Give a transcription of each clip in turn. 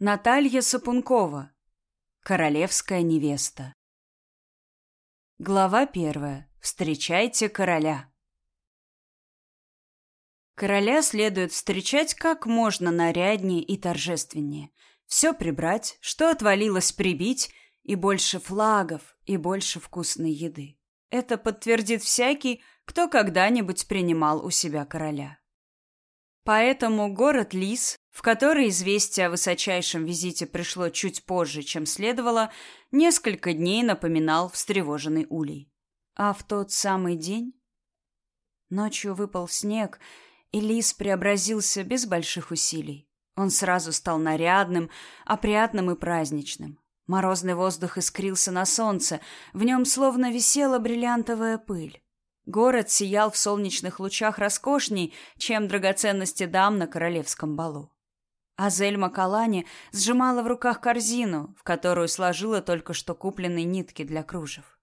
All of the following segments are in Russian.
Наталья Сапункова. Королевская невеста. Глава первая. Встречайте короля. Короля следует встречать как можно наряднее и торжественнее. Все прибрать, что отвалилось прибить, и больше флагов, и больше вкусной еды. Это подтвердит всякий, кто когда-нибудь принимал у себя короля. Поэтому город Лис, в который известие о высочайшем визите пришло чуть позже, чем следовало, несколько дней напоминал встревоженный улей. А в тот самый день... Ночью выпал снег, и Лис преобразился без больших усилий. Он сразу стал нарядным, опрятным и праздничным. Морозный воздух искрился на солнце, в нем словно висела бриллиантовая пыль. Город сиял в солнечных лучах роскошней, чем драгоценности дам на королевском балу. Азель Макалани сжимала в руках корзину, в которую сложила только что купленные нитки для кружев.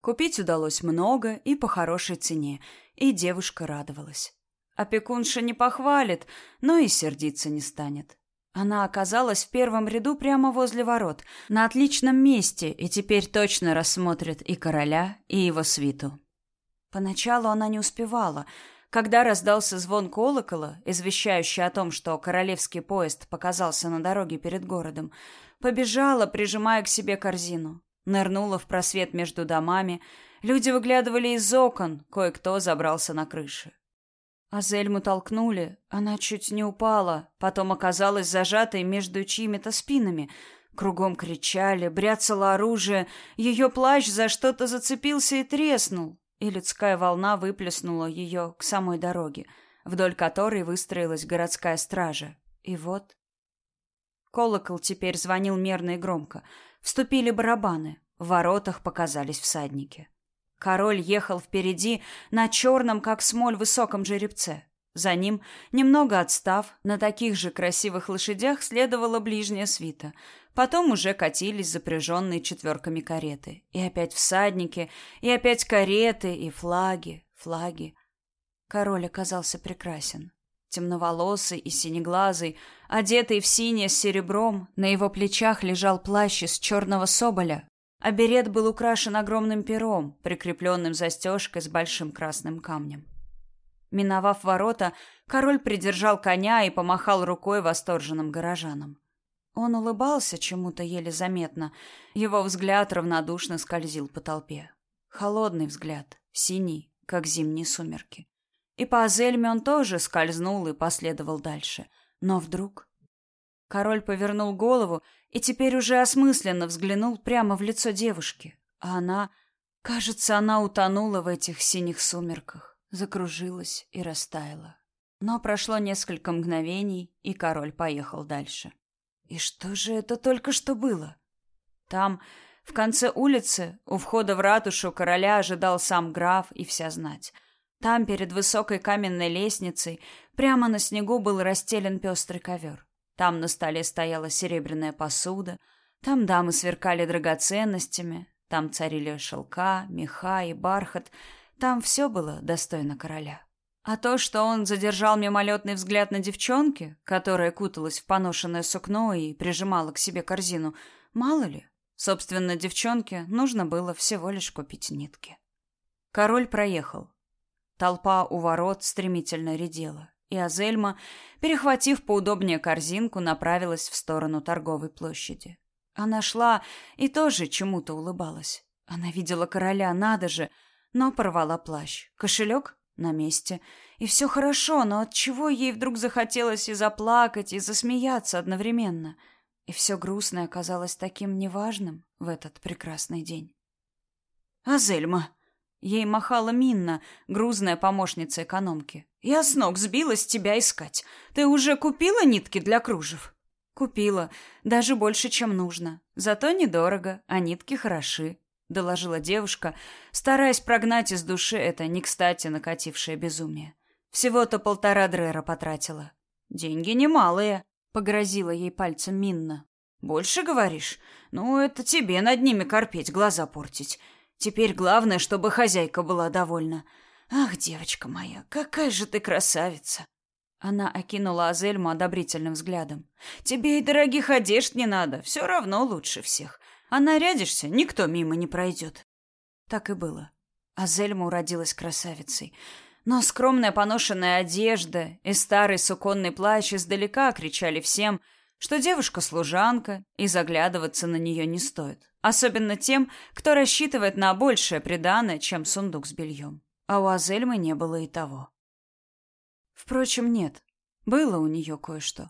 Купить удалось много и по хорошей цене, и девушка радовалась. Опекунша не похвалит, но и сердиться не станет. Она оказалась в первом ряду прямо возле ворот, на отличном месте, и теперь точно рассмотрит и короля, и его свиту. Поначалу она не успевала. Когда раздался звон колокола, извещающий о том, что королевский поезд показался на дороге перед городом, побежала, прижимая к себе корзину. Нырнула в просвет между домами. Люди выглядывали из окон, кое-кто забрался на крыши. А Зельму толкнули, она чуть не упала, потом оказалась зажатой между чьими-то спинами. Кругом кричали, бряцало оружие, ее плащ за что-то зацепился и треснул и людская волна выплеснула ее к самой дороге, вдоль которой выстроилась городская стража. И вот... Колокол теперь звонил мерно и громко. Вступили барабаны. В воротах показались всадники. Король ехал впереди на черном, как смоль, высоком жеребце. За ним, немного отстав, на таких же красивых лошадях следовала ближняя свита. Потом уже катились запряженные четверками кареты. И опять всадники, и опять кареты, и флаги, флаги. Король оказался прекрасен. Темноволосый и синеглазый, одетый в синее с серебром, на его плечах лежал плащ из черного соболя, а берет был украшен огромным пером, прикрепленным застежкой с большим красным камнем. Миновав ворота, король придержал коня и помахал рукой восторженным горожанам. Он улыбался чему-то еле заметно. Его взгляд равнодушно скользил по толпе. Холодный взгляд, синий, как зимние сумерки. И по Азельме он тоже скользнул и последовал дальше. Но вдруг... Король повернул голову и теперь уже осмысленно взглянул прямо в лицо девушки. А она... Кажется, она утонула в этих синих сумерках закружилась и растаяла. Но прошло несколько мгновений, и король поехал дальше. И что же это только что было? Там, в конце улицы, у входа в ратушу короля ожидал сам граф и вся знать. Там, перед высокой каменной лестницей, прямо на снегу был расстелен пестрый ковер. Там на столе стояла серебряная посуда, там дамы сверкали драгоценностями, там царили шелка, меха и бархат — там все было достойно короля. А то, что он задержал мимолетный взгляд на девчонке, которая куталась в поношенное сукно и прижимала к себе корзину, мало ли. Собственно, девчонке нужно было всего лишь купить нитки. Король проехал. Толпа у ворот стремительно редела, и Азельма, перехватив поудобнее корзинку, направилась в сторону торговой площади. Она шла и тоже чему-то улыбалась. Она видела короля, надо же, но порвала плащ. Кошелек на месте. И все хорошо, но от чего ей вдруг захотелось и заплакать, и засмеяться одновременно? И все грустное оказалось таким неважным в этот прекрасный день. «Азельма!» Ей махала Минна, грузная помощница экономки. «Я с ног сбилась тебя искать. Ты уже купила нитки для кружев?» «Купила. Даже больше, чем нужно. Зато недорого, а нитки хороши доложила девушка, стараясь прогнать из души это не кстати накатившее безумие. Всего-то полтора дрера потратила. Деньги немалые, погрозила ей пальцем Минна. Больше говоришь? Ну, это тебе над ними корпеть, глаза портить. Теперь главное, чтобы хозяйка была довольна. Ах, девочка моя, какая же ты красавица. Она окинула Азельму одобрительным взглядом. «Тебе и дорогих одежд не надо, все равно лучше всех. А нарядишься, никто мимо не пройдет». Так и было. Азельма уродилась красавицей. Но скромная поношенная одежда и старый суконный плащ издалека кричали всем, что девушка служанка, и заглядываться на нее не стоит. Особенно тем, кто рассчитывает на большее приданое, чем сундук с бельем. А у Азельмы не было и того. Впрочем, нет. Было у нее кое-что.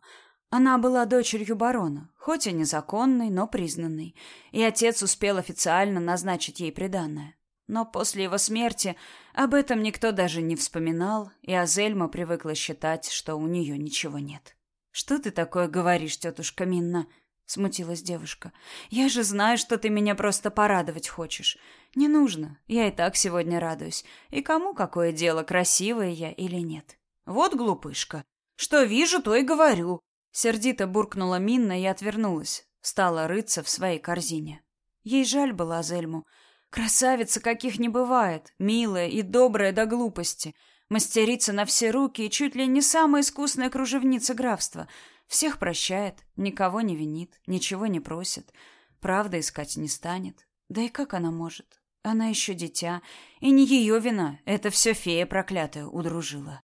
Она была дочерью барона, хоть и незаконной, но признанной, и отец успел официально назначить ей приданое. Но после его смерти об этом никто даже не вспоминал, и Азельма привыкла считать, что у нее ничего нет. «Что ты такое говоришь, тетушка Минна?» — смутилась девушка. «Я же знаю, что ты меня просто порадовать хочешь. Не нужно, я и так сегодня радуюсь. И кому какое дело, красивая я или нет?» «Вот глупышка. Что вижу, то и говорю». Сердито буркнула Минна и отвернулась. Стала рыться в своей корзине. Ей жаль было Азельму. Красавица, каких не бывает, милая и добрая до глупости, мастерица на все руки и чуть ли не самая искусная кружевница графства. Всех прощает, никого не винит, ничего не просит, правда искать не станет. Да и как она может? Она еще дитя, и не ее вина, это все фея проклятая удружила.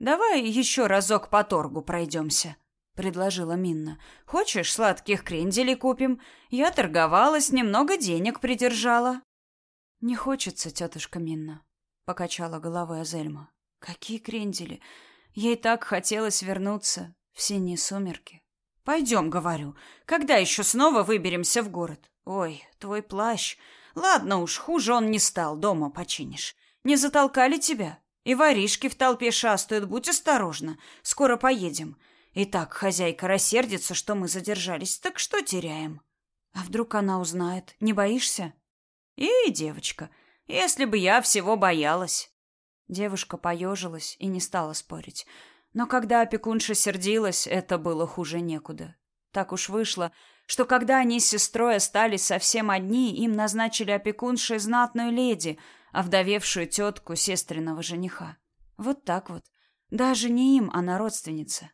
«Давай еще разок по торгу пройдемся», — предложила Минна. «Хочешь, сладких кренделей купим? Я торговалась, немного денег придержала». «Не хочется, тетушка Минна», — покачала головой Азельма. «Какие крендели? Ей так хотелось вернуться в синие сумерки». «Пойдем, — говорю. Когда еще снова выберемся в город? Ой, твой плащ. Ладно уж, хуже он не стал, дома починишь. Не затолкали тебя? И воришки в толпе шастают, будь осторожна. Скоро поедем. Итак, хозяйка рассердится, что мы задержались. Так что теряем? А вдруг она узнает? Не боишься? И, девочка, если бы я всего боялась. Девушка поежилась и не стала спорить. Но когда опекунша сердилась, это было хуже некуда. Так уж вышло, что когда они с сестрой остались совсем одни, им назначили опекуншей знатную леди, овдовевшую тетку сестренного жениха. Вот так вот. Даже не им, а на родственнице.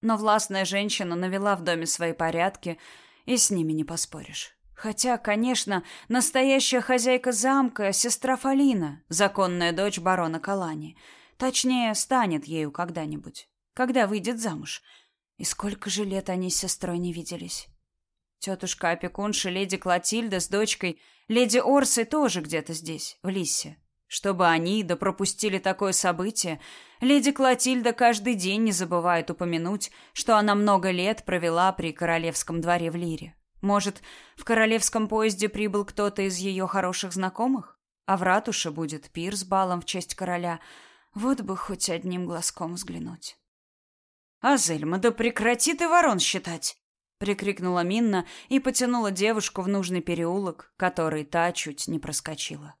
Но властная женщина навела в доме свои порядки, и с ними не поспоришь. Хотя, конечно, настоящая хозяйка замка — сестра Фалина, законная дочь барона Калани. Точнее, станет ею когда-нибудь, когда выйдет замуж. И сколько же лет они с сестрой не виделись. Тетушка-опекунша леди Клотильда с дочкой, леди Орсой тоже где-то здесь, в Лиссе. Чтобы они да пропустили такое событие, леди Клотильда каждый день не забывает упомянуть, что она много лет провела при королевском дворе в Лире. Может, в королевском поезде прибыл кто-то из ее хороших знакомых? А в ратуше будет пир с балом в честь короля. Вот бы хоть одним глазком взглянуть. «Азельма, да прекрати ты ворон считать!» — прикрикнула Минна и потянула девушку в нужный переулок, который та чуть не проскочила.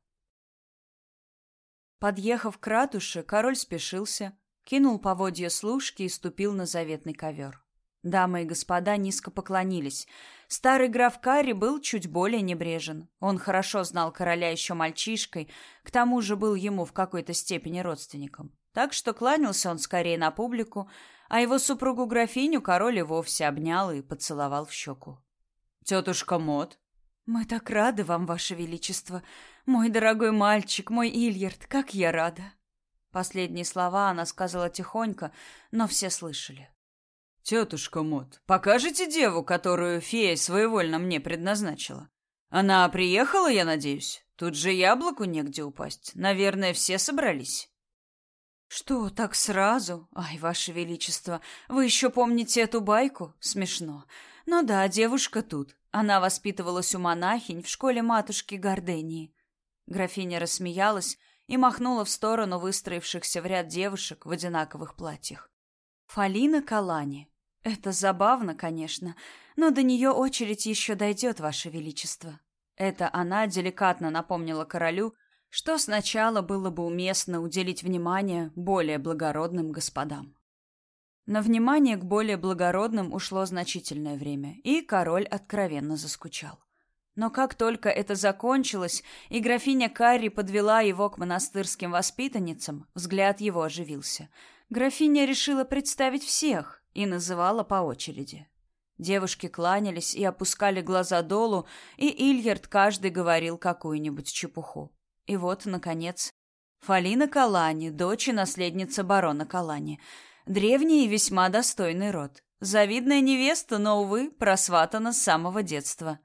Подъехав к ратуше, король спешился, кинул поводья служки и ступил на заветный ковер. Дамы и господа низко поклонились. Старый граф Карри был чуть более небрежен. Он хорошо знал короля еще мальчишкой, к тому же был ему в какой-то степени родственником. Так что кланялся он скорее на публику, а его супругу-графиню король и вовсе обнял и поцеловал в щеку. «Тетушка Мот, «Мы так рады вам, ваше величество. Мой дорогой мальчик, мой Ильярд, как я рада!» Последние слова она сказала тихонько, но все слышали. «Тетушка Мот, покажете деву, которую фея своевольно мне предназначила? Она приехала, я надеюсь? Тут же яблоку негде упасть. Наверное, все собрались». «Что, так сразу? Ай, ваше величество, вы еще помните эту байку? Смешно. Ну да, девушка тут. Она воспитывалась у монахинь в школе матушки Гордении. Графиня рассмеялась и махнула в сторону выстроившихся в ряд девушек в одинаковых платьях. Фалина Калани. Это забавно, конечно, но до нее очередь еще дойдет, Ваше Величество. Это она деликатно напомнила королю, что сначала было бы уместно уделить внимание более благородным господам. На внимание к более благородным ушло значительное время, и король откровенно заскучал. Но как только это закончилось, и графиня Карри подвела его к монастырским воспитанницам, взгляд его оживился. Графиня решила представить всех и называла по очереди. Девушки кланялись и опускали глаза долу, и Ильярд каждый говорил какую-нибудь чепуху. И вот, наконец, Фалина Калани, дочь и наследница барона Калани. Древний и весьма достойный род. Завидная невеста, но, увы, просватана с самого детства.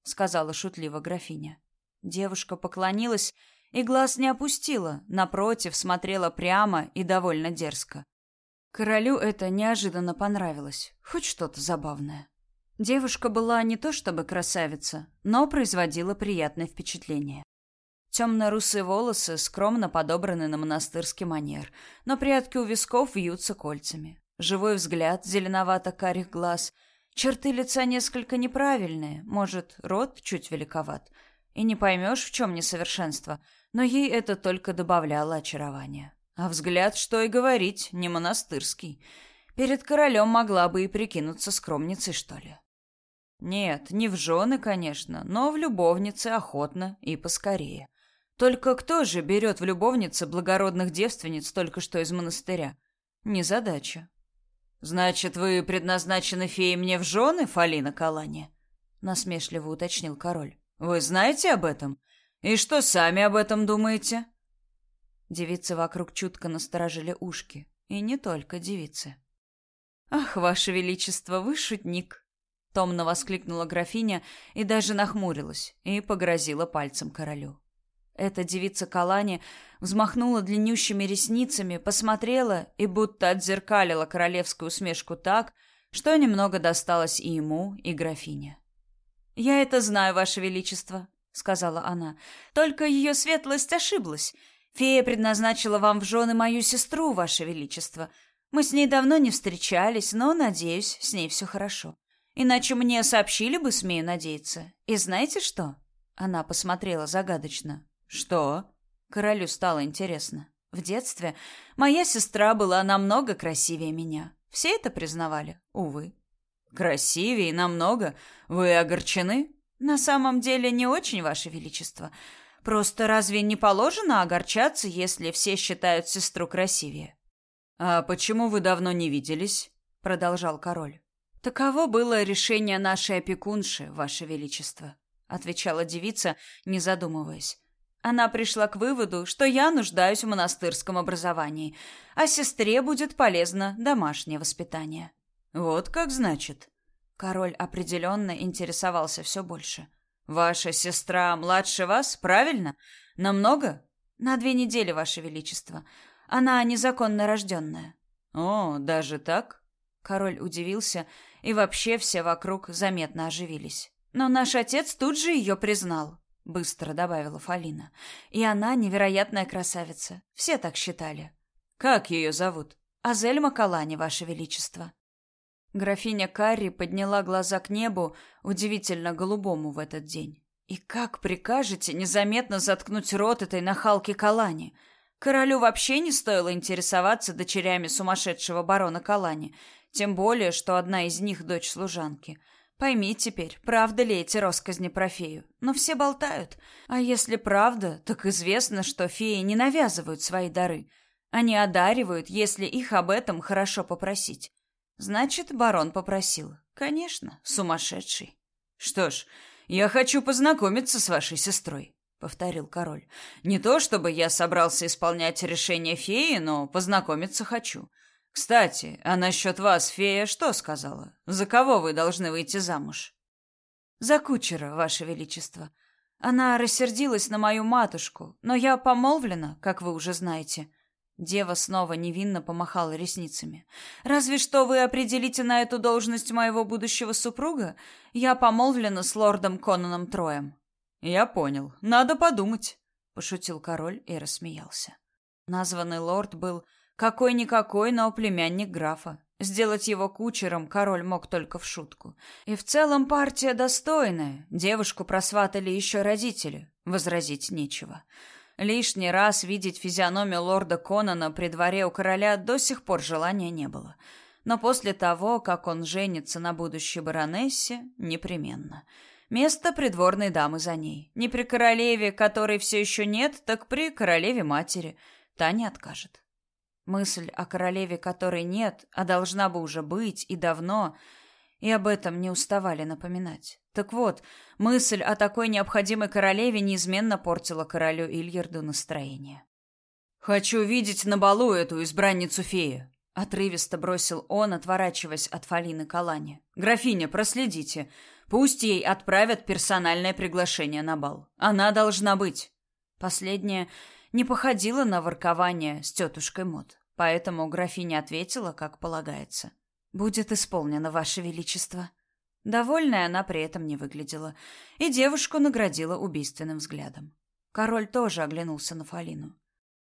— сказала шутливо графиня. Девушка поклонилась и глаз не опустила, напротив, смотрела прямо и довольно дерзко. Королю это неожиданно понравилось, хоть что-то забавное. Девушка была не то чтобы красавица, но производила приятное впечатление. Темно-русые волосы скромно подобраны на монастырский манер, но прядки у висков вьются кольцами. Живой взгляд зеленовато-карих глаз — Черты лица несколько неправильные, может, рот чуть великоват. И не поймешь, в чем несовершенство, но ей это только добавляло очарования. А взгляд, что и говорить, не монастырский. Перед королем могла бы и прикинуться скромницей, что ли. Нет, не в жены, конечно, но в любовнице охотно и поскорее. Только кто же берет в любовницы благородных девственниц только что из монастыря? Незадача. «Значит, вы предназначены феей мне в жены, Фалина Калани?» — насмешливо уточнил король. «Вы знаете об этом? И что сами об этом думаете?» Девицы вокруг чутко насторожили ушки. И не только девицы. «Ах, ваше величество, вы шутник!» Томно воскликнула графиня и даже нахмурилась и погрозила пальцем королю. Эта девица Калани взмахнула длиннющими ресницами, посмотрела и будто отзеркалила королевскую усмешку так, что немного досталось и ему, и графине. «Я это знаю, Ваше Величество», — сказала она. «Только ее светлость ошиблась. Фея предназначила вам в жены мою сестру, Ваше Величество. Мы с ней давно не встречались, но, надеюсь, с ней все хорошо. Иначе мне сообщили бы, смею надеяться. И знаете что?» Она посмотрела загадочно. Что? Королю стало интересно. В детстве моя сестра была намного красивее меня. Все это признавали, увы. Красивее намного? Вы огорчены? На самом деле не очень, ваше величество. Просто разве не положено огорчаться, если все считают сестру красивее? А почему вы давно не виделись? продолжал король. Таково было решение нашей опекунши, ваше величество, отвечала девица, не задумываясь. Она пришла к выводу, что я нуждаюсь в монастырском образовании, а сестре будет полезно домашнее воспитание. Вот как значит. Король определенно интересовался все больше. Ваша сестра младше вас, правильно? Намного? На две недели, ваше величество. Она незаконно рожденная. О, даже так? Король удивился, и вообще все вокруг заметно оживились. Но наш отец тут же ее признал быстро добавила Фалина. И она невероятная красавица. Все так считали. Как ее зовут? Азель Макалани, ваше величество. Графиня Карри подняла глаза к небу, удивительно голубому в этот день. И как прикажете незаметно заткнуть рот этой нахалки Калани? Королю вообще не стоило интересоваться дочерями сумасшедшего барона Калани, тем более, что одна из них дочь служанки. Пойми теперь, правда ли эти россказни про фею. Но все болтают. А если правда, так известно, что феи не навязывают свои дары. Они одаривают, если их об этом хорошо попросить. Значит, барон попросил. Конечно, сумасшедший. Что ж, я хочу познакомиться с вашей сестрой, повторил король. Не то чтобы я собрался исполнять решение феи, но познакомиться хочу. Кстати, а насчет вас фея что сказала? За кого вы должны выйти замуж? За кучера, ваше величество. Она рассердилась на мою матушку, но я помолвлена, как вы уже знаете. Дева снова невинно помахала ресницами. Разве что вы определите на эту должность моего будущего супруга, я помолвлена с лордом Конаном Троем. Я понял. Надо подумать, пошутил король и рассмеялся. Названный лорд был какой-никакой, но племянник графа. Сделать его кучером король мог только в шутку. И в целом партия достойная. Девушку просватали еще родители. Возразить нечего. Лишний раз видеть физиономию лорда Конана при дворе у короля до сих пор желания не было. Но после того, как он женится на будущей баронессе, непременно. Место придворной дамы за ней. Не при королеве, которой все еще нет, так при королеве-матери. Та не откажет. Мысль о королеве, которой нет, а должна бы уже быть, и давно, и об этом не уставали напоминать. Так вот, мысль о такой необходимой королеве неизменно портила королю Ильярду настроение. «Хочу видеть на балу эту избранницу феи», — отрывисто бросил он, отворачиваясь от Фалины Калани. «Графиня, проследите. Пусть ей отправят персональное приглашение на бал. Она должна быть». Последнее не походило на воркование с тетушкой Мод, поэтому графиня ответила, как полагается. «Будет исполнено, Ваше Величество». Довольная она при этом не выглядела, и девушку наградила убийственным взглядом. Король тоже оглянулся на Фалину.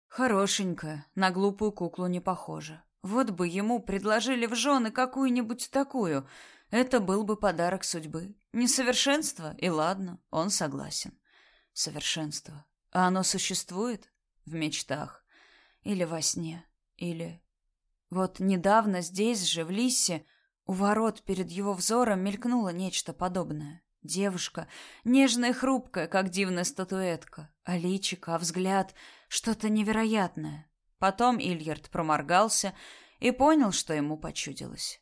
Хорошенькая, на глупую куклу не похожа. Вот бы ему предложили в жены какую-нибудь такую. Это был бы подарок судьбы. Несовершенство, и ладно, он согласен. Совершенство. А оно существует? В мечтах. Или во сне. Или... Вот недавно здесь же, в Лиссе, у ворот перед его взором мелькнуло нечто подобное. Девушка, нежная и хрупкая, как дивная статуэтка. А личико, а взгляд — что-то невероятное. Потом Ильярд проморгался и понял, что ему почудилось.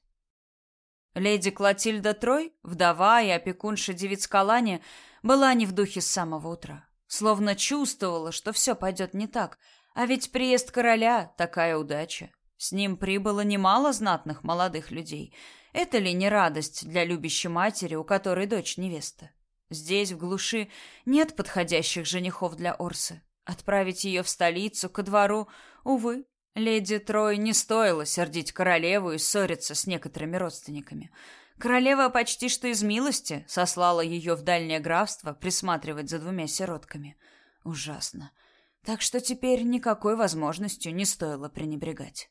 Леди Клотильда Трой, вдова и опекунша девиц Калани, была не в духе с самого утра. Словно чувствовала, что все пойдет не так. А ведь приезд короля — такая удача. С ним прибыло немало знатных молодых людей. Это ли не радость для любящей матери, у которой дочь невеста? Здесь, в глуши, нет подходящих женихов для Орсы. Отправить ее в столицу, ко двору, увы, леди Трой не стоило сердить королеву и ссориться с некоторыми родственниками. Королева почти что из милости сослала ее в дальнее графство присматривать за двумя сиротками. Ужасно. Так что теперь никакой возможностью не стоило пренебрегать.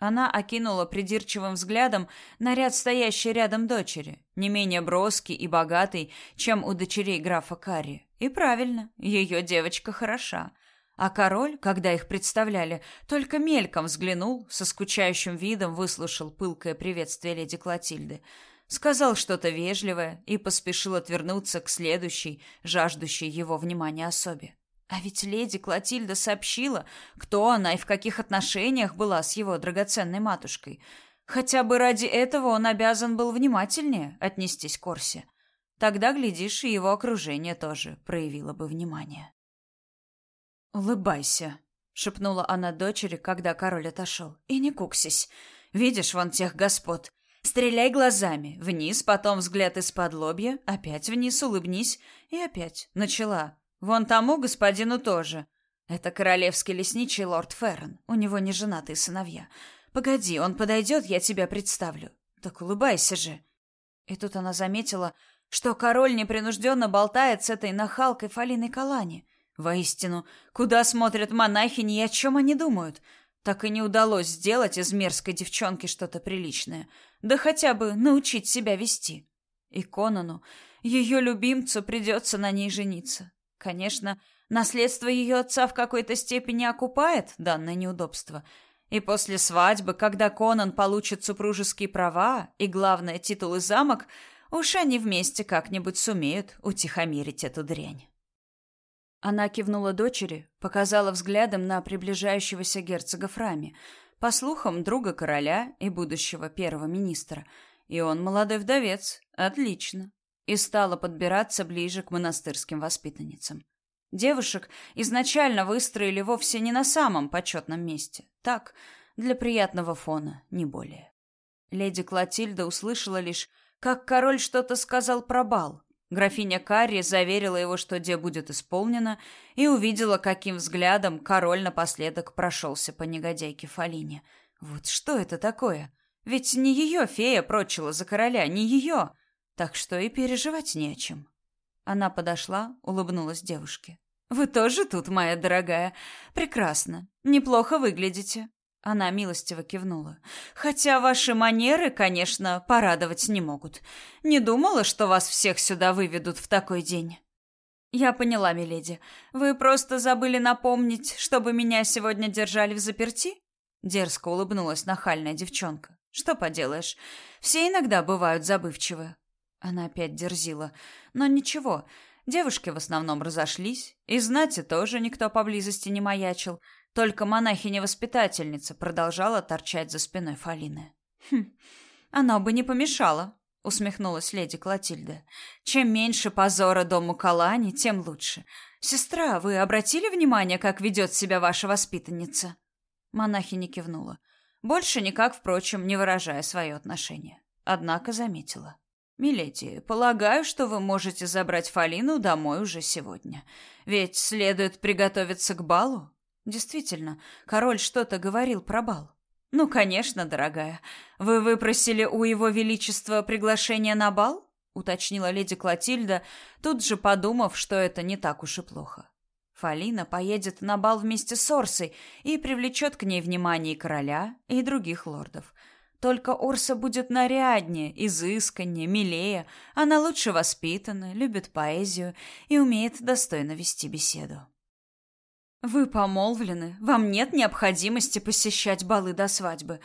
Она окинула придирчивым взглядом наряд стоящей рядом дочери, не менее броский и богатый, чем у дочерей графа Карри. И правильно, ее девочка хороша. А король, когда их представляли, только мельком взглянул, со скучающим видом выслушал пылкое приветствие леди Клотильды, сказал что-то вежливое и поспешил отвернуться к следующей, жаждущей его внимания особе. А ведь леди Клотильда сообщила, кто она и в каких отношениях была с его драгоценной матушкой. Хотя бы ради этого он обязан был внимательнее отнестись к Корсе. Тогда, глядишь, и его окружение тоже проявило бы внимание. «Улыбайся», — шепнула она дочери, когда король отошел. «И не куксись. Видишь вон тех господ. Стреляй глазами. Вниз, потом взгляд из-под лобья. Опять вниз, улыбнись. И опять. Начала. Вон тому господину тоже. Это королевский лесничий лорд Феррен. У него неженатые сыновья. Погоди, он подойдет, я тебя представлю. Так улыбайся же. И тут она заметила, что король непринужденно болтает с этой нахалкой Фалиной Калани. Воистину, куда смотрят монахини и о чем они думают? Так и не удалось сделать из мерзкой девчонки что-то приличное. Да хотя бы научить себя вести. И Конану, ее любимцу, придется на ней жениться. Конечно, наследство ее отца в какой-то степени окупает данное неудобство. И после свадьбы, когда Конан получит супружеские права и, главное, титул и замок, уж они вместе как-нибудь сумеют утихомирить эту дрянь. Она кивнула дочери, показала взглядом на приближающегося герцога Фрами, по слухам, друга короля и будущего первого министра. И он молодой вдовец. Отлично и стала подбираться ближе к монастырским воспитанницам. Девушек изначально выстроили вовсе не на самом почетном месте. Так, для приятного фона, не более. Леди Клотильда услышала лишь, как король что-то сказал про бал. Графиня Карри заверила его, что де будет исполнено, и увидела, каким взглядом король напоследок прошелся по негодяйке Фалине. Вот что это такое? Ведь не ее фея прочила за короля, не ее так что и переживать не о чем. Она подошла, улыбнулась девушке. «Вы тоже тут, моя дорогая? Прекрасно. Неплохо выглядите». Она милостиво кивнула. «Хотя ваши манеры, конечно, порадовать не могут. Не думала, что вас всех сюда выведут в такой день». «Я поняла, миледи. Вы просто забыли напомнить, чтобы меня сегодня держали в заперти?» Дерзко улыбнулась нахальная девчонка. «Что поделаешь, все иногда бывают забывчивы. Она опять дерзила. Но ничего, девушки в основном разошлись, и знати тоже никто поблизости не маячил, только монахиня-воспитательница продолжала торчать за спиной Фалины. «Хм, оно бы не помешало», — усмехнулась леди Клотильда. «Чем меньше позора дому Калани, тем лучше. Сестра, вы обратили внимание, как ведет себя ваша воспитанница?» Монахиня кивнула. Больше никак, впрочем, не выражая свое отношение. Однако заметила. «Миледи, полагаю, что вы можете забрать Фалину домой уже сегодня. Ведь следует приготовиться к балу?» «Действительно, король что-то говорил про бал». «Ну, конечно, дорогая. Вы выпросили у его величества приглашение на бал?» — уточнила леди Клотильда, тут же подумав, что это не так уж и плохо. Фалина поедет на бал вместе с Орсой и привлечет к ней внимание короля, и других лордов. Только Орса будет наряднее, изысканнее, милее. Она лучше воспитана, любит поэзию и умеет достойно вести беседу. Вы помолвлены, вам нет необходимости посещать балы до свадьбы.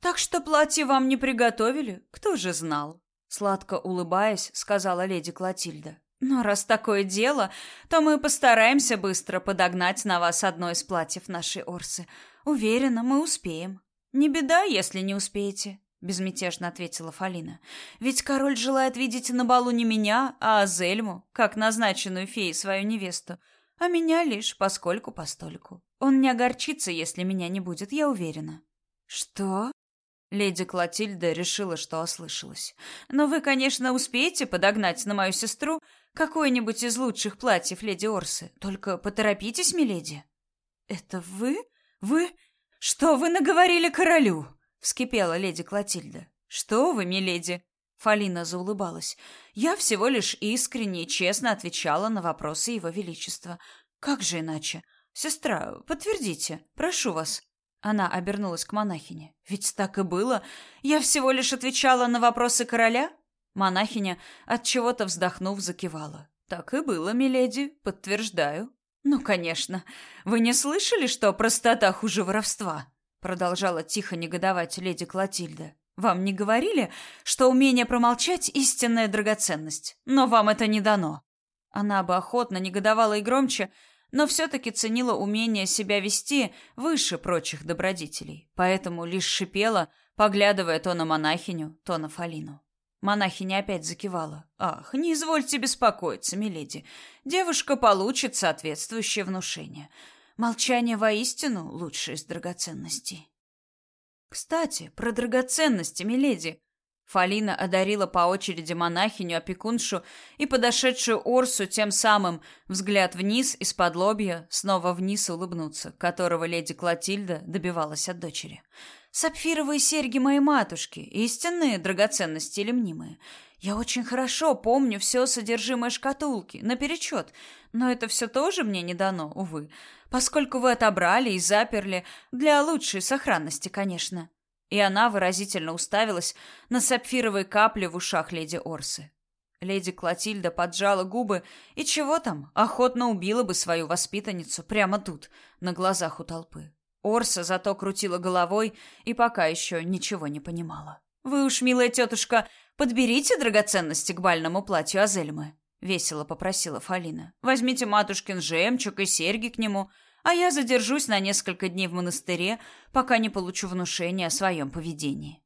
Так что платье вам не приготовили, кто же знал? Сладко улыбаясь, сказала леди Клотильда. Но раз такое дело, то мы постараемся быстро подогнать на вас одно из платьев нашей Орсы. Уверена, мы успеем. Не беда, если не успеете, безмятежно ответила Фалина. Ведь король желает видеть на балу не меня, а Азельму, как назначенную феей свою невесту, а меня лишь поскольку постольку. Он не огорчится, если меня не будет, я уверена. Что? Леди Клотильда решила, что ослышалась. Но вы, конечно, успеете подогнать на мою сестру какое-нибудь из лучших платьев леди Орсы. Только поторопитесь, миледи. Это вы? Вы? Что вы наговорили королю? Вскипела леди Клотильда. Что вы, миледи? Фалина заулыбалась. Я всего лишь искренне и честно отвечала на вопросы его величества. Как же иначе? Сестра, подтвердите, прошу вас. Она обернулась к монахине. Ведь так и было. Я всего лишь отвечала на вопросы короля. Монахиня от чего-то вздохнув закивала. Так и было, миледи, подтверждаю. Ну, конечно. Вы не слышали, что простота хуже воровства? продолжала тихо негодовать леди Клотильда. Вам не говорили, что умение промолчать истинная драгоценность, но вам это не дано. Она бы охотно негодовала и громче, но все-таки ценила умение себя вести выше прочих добродетелей, поэтому лишь шипела, поглядывая то на монахиню, то на Фалину. Монахиня опять закивала. «Ах, не извольте беспокоиться, миледи. Девушка получит соответствующее внушение. Молчание воистину лучшее из драгоценностей». «Кстати, про драгоценности, миледи», Фалина одарила по очереди монахиню, опекуншу и подошедшую Орсу тем самым взгляд вниз из-под лобья, снова вниз улыбнуться, которого леди Клотильда добивалась от дочери. «Сапфировые серьги моей матушки, истинные драгоценности или мнимые. Я очень хорошо помню все содержимое шкатулки, наперечет, но это все тоже мне не дано, увы, поскольку вы отобрали и заперли, для лучшей сохранности, конечно» и она выразительно уставилась на сапфировые капли в ушах леди Орсы. Леди Клотильда поджала губы и чего там, охотно убила бы свою воспитанницу прямо тут, на глазах у толпы. Орса зато крутила головой и пока еще ничего не понимала. «Вы уж, милая тетушка, подберите драгоценности к бальному платью Азельмы», — весело попросила Фалина. «Возьмите матушкин жемчуг и серьги к нему, а я задержусь на несколько дней в монастыре, пока не получу внушения о своем поведении.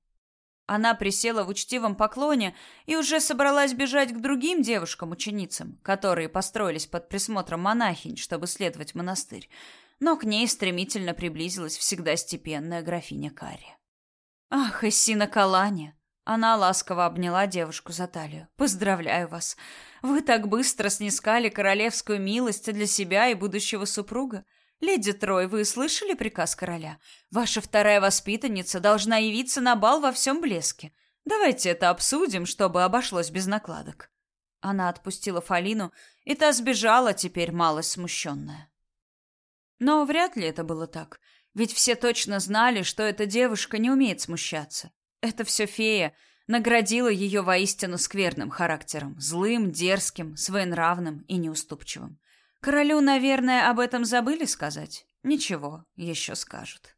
Она присела в учтивом поклоне и уже собралась бежать к другим девушкам-ученицам, которые построились под присмотром монахинь, чтобы следовать монастырь, но к ней стремительно приблизилась всегда степенная графиня Карри. «Ах, Эссина Калани!» Она ласково обняла девушку за талию. «Поздравляю вас! Вы так быстро снискали королевскую милость для себя и будущего супруга. «Леди Трой, вы слышали приказ короля? Ваша вторая воспитанница должна явиться на бал во всем блеске. Давайте это обсудим, чтобы обошлось без накладок». Она отпустила Фалину, и та сбежала, теперь малость смущенная. Но вряд ли это было так, ведь все точно знали, что эта девушка не умеет смущаться. Это все фея наградила ее воистину скверным характером, злым, дерзким, своенравным и неуступчивым. Королю, наверное, об этом забыли сказать. Ничего, еще скажут.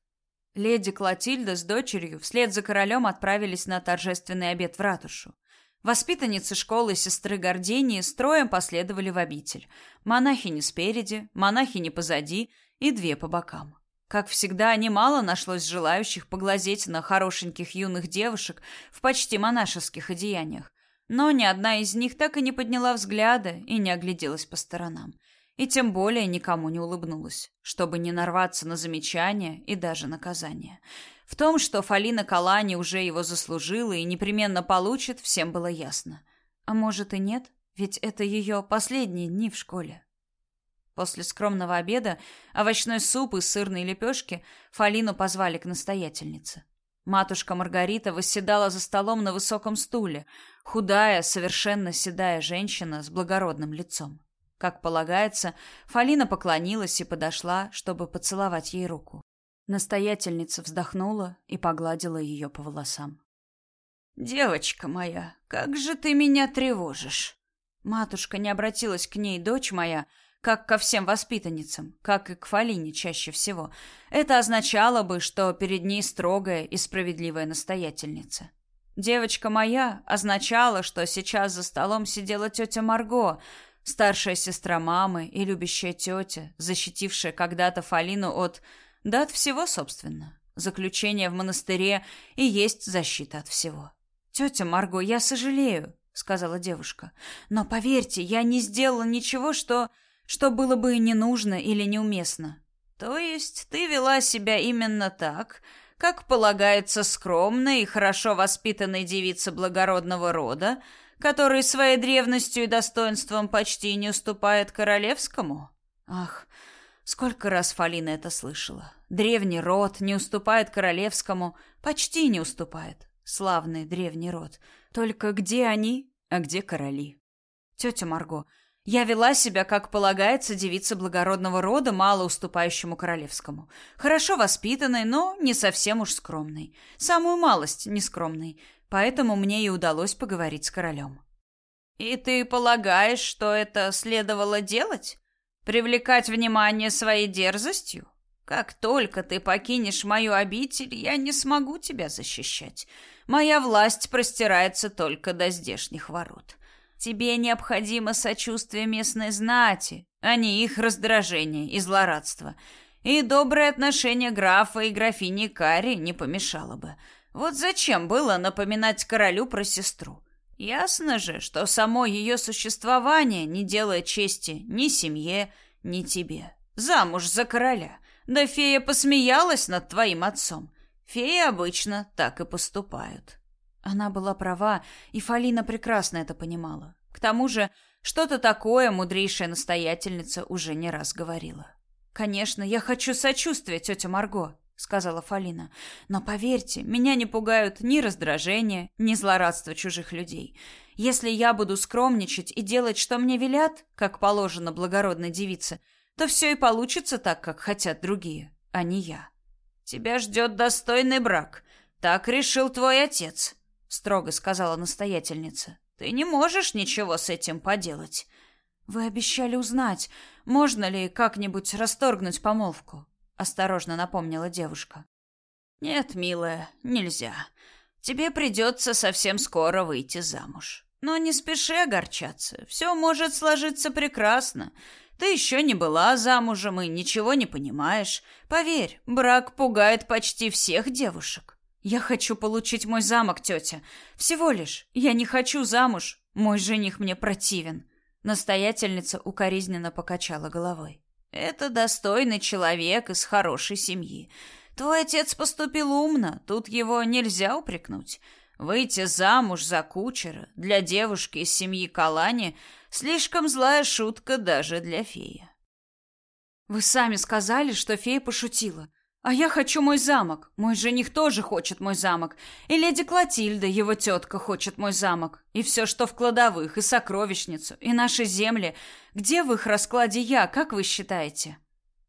Леди Клотильда с дочерью вслед за королем отправились на торжественный обед в ратушу. Воспитанницы школы сестры Гордении строем последовали в обитель. Монахини спереди, монахини позади и две по бокам. Как всегда, немало нашлось желающих поглазеть на хорошеньких юных девушек в почти монашеских одеяниях, но ни одна из них так и не подняла взгляда и не огляделась по сторонам. И тем более никому не улыбнулась, чтобы не нарваться на замечания и даже наказания. В том, что Фалина Калани уже его заслужила и непременно получит, всем было ясно. А может и нет, ведь это ее последние дни в школе. После скромного обеда, овощной суп и сырные лепешки Фалину позвали к настоятельнице. Матушка Маргарита восседала за столом на высоком стуле, худая, совершенно седая женщина с благородным лицом. Как полагается, Фалина поклонилась и подошла, чтобы поцеловать ей руку. Настоятельница вздохнула и погладила ее по волосам. «Девочка моя, как же ты меня тревожишь!» Матушка не обратилась к ней, дочь моя, как ко всем воспитанницам, как и к Фалине чаще всего. Это означало бы, что перед ней строгая и справедливая настоятельница. Девочка моя означала, что сейчас за столом сидела тетя Марго, старшая сестра мамы и любящая тетя, защитившая когда-то Фалину от... Да от всего, собственно. Заключение в монастыре и есть защита от всего. «Тетя Марго, я сожалею», — сказала девушка. «Но поверьте, я не сделала ничего, что...» что было бы не нужно или неуместно. То есть ты вела себя именно так, как полагается скромной и хорошо воспитанной девице благородного рода, который своей древностью и достоинством почти не уступает королевскому? Ах, сколько раз Фалина это слышала. Древний род не уступает королевскому, почти не уступает. Славный древний род. Только где они, а где короли? Тетя Марго, я вела себя, как полагается, девице благородного рода, мало уступающему королевскому. Хорошо воспитанной, но не совсем уж скромной. Самую малость нескромной. Поэтому мне и удалось поговорить с королем. «И ты полагаешь, что это следовало делать? Привлекать внимание своей дерзостью? Как только ты покинешь мою обитель, я не смогу тебя защищать. Моя власть простирается только до здешних ворот». Тебе необходимо сочувствие местной знати, а не их раздражение и злорадство. И доброе отношение графа и графини Кари не помешало бы. Вот зачем было напоминать королю про сестру? Ясно же, что само ее существование не делает чести ни семье, ни тебе. Замуж за короля. Да фея посмеялась над твоим отцом. Феи обычно так и поступают. Она была права, и Фалина прекрасно это понимала. К тому же, что-то такое мудрейшая настоятельница уже не раз говорила. «Конечно, я хочу сочувствия, тетя Марго», — сказала Фалина. «Но поверьте, меня не пугают ни раздражение, ни злорадство чужих людей. Если я буду скромничать и делать, что мне велят, как положено благородной девице, то все и получится так, как хотят другие, а не я. Тебя ждет достойный брак. Так решил твой отец строго сказала настоятельница. Ты не можешь ничего с этим поделать. Вы обещали узнать, можно ли как-нибудь расторгнуть помолвку, осторожно напомнила девушка. Нет, милая, нельзя. Тебе придется совсем скоро выйти замуж. Но не спеши огорчаться. Все может сложиться прекрасно. Ты еще не была замужем и ничего не понимаешь. Поверь, брак пугает почти всех девушек. Я хочу получить мой замок, тетя. Всего лишь. Я не хочу замуж. Мой жених мне противен. Настоятельница укоризненно покачала головой. Это достойный человек из хорошей семьи. Твой отец поступил умно, тут его нельзя упрекнуть. Выйти замуж за кучера для девушки из семьи Калани слишком злая шутка даже для феи. Вы сами сказали, что фея пошутила. А я хочу мой замок. Мой жених тоже хочет мой замок. И леди Клотильда, его тетка, хочет мой замок. И все, что в кладовых, и сокровищницу, и наши земли. Где в их раскладе я, как вы считаете?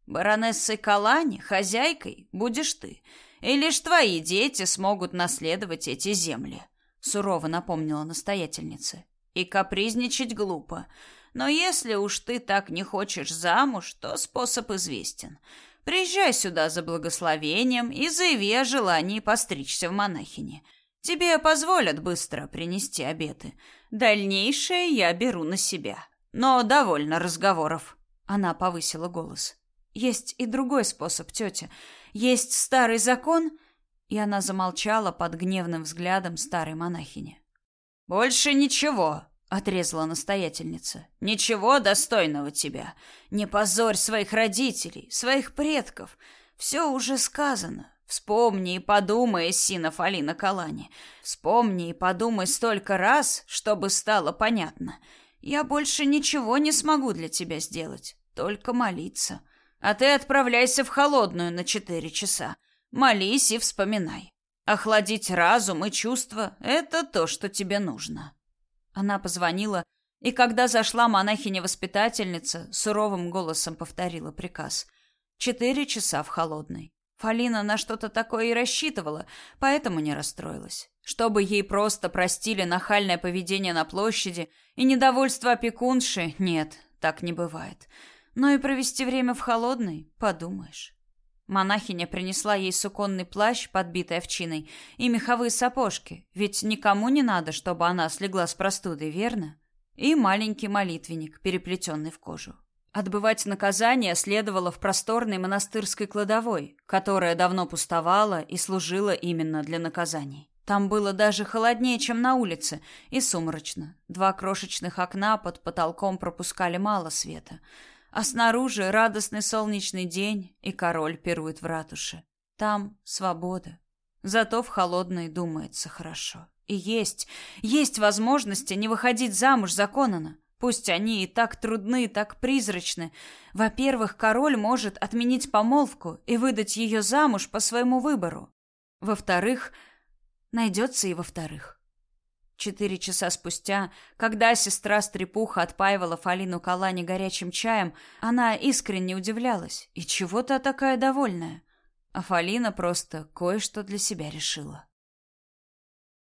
Баронессой Калани, хозяйкой, будешь ты. И лишь твои дети смогут наследовать эти земли. Сурово напомнила настоятельница. И капризничать глупо. Но если уж ты так не хочешь замуж, то способ известен — Приезжай сюда за благословением и заяви о желании постричься в монахини. Тебе позволят быстро принести обеты. Дальнейшее я беру на себя. Но довольно разговоров. Она повысила голос. Есть и другой способ, тетя. Есть старый закон, и она замолчала под гневным взглядом старой монахини. Больше ничего, отрезала настоятельница. Ничего достойного тебя. Не позорь своих родителей, своих предков. Все уже сказано. Вспомни и подумай, Сина Фалина Калани. Вспомни и подумай столько раз, чтобы стало понятно. Я больше ничего не смогу для тебя сделать, только молиться. А ты отправляйся в холодную на четыре часа. Молись и вспоминай. Охладить разум и чувства — это то, что тебе нужно. Она позвонила, и когда зашла монахиня-воспитательница, суровым голосом повторила приказ. Четыре часа в холодной. Фалина на что-то такое и рассчитывала, поэтому не расстроилась. Чтобы ей просто простили нахальное поведение на площади и недовольство опекунши, нет, так не бывает. Но и провести время в холодной, подумаешь. Монахиня принесла ей суконный плащ, подбитый овчиной, и меховые сапожки, ведь никому не надо, чтобы она слегла с простудой, верно? И маленький молитвенник, переплетенный в кожу. Отбывать наказание следовало в просторной монастырской кладовой, которая давно пустовала и служила именно для наказаний. Там было даже холоднее, чем на улице, и сумрачно. Два крошечных окна под потолком пропускали мало света. А снаружи радостный солнечный день, и король пирует в ратуше. Там свобода. Зато в холодной думается хорошо. И есть, есть возможности не выходить замуж за Конана. Пусть они и так трудны, и так призрачны. Во-первых, король может отменить помолвку и выдать ее замуж по своему выбору. Во-вторых, найдется и во-вторых. Четыре часа спустя, когда сестра Стрепуха отпаивала Фалину Калани горячим чаем, она искренне удивлялась. И чего то такая довольная? А Фалина просто кое-что для себя решила.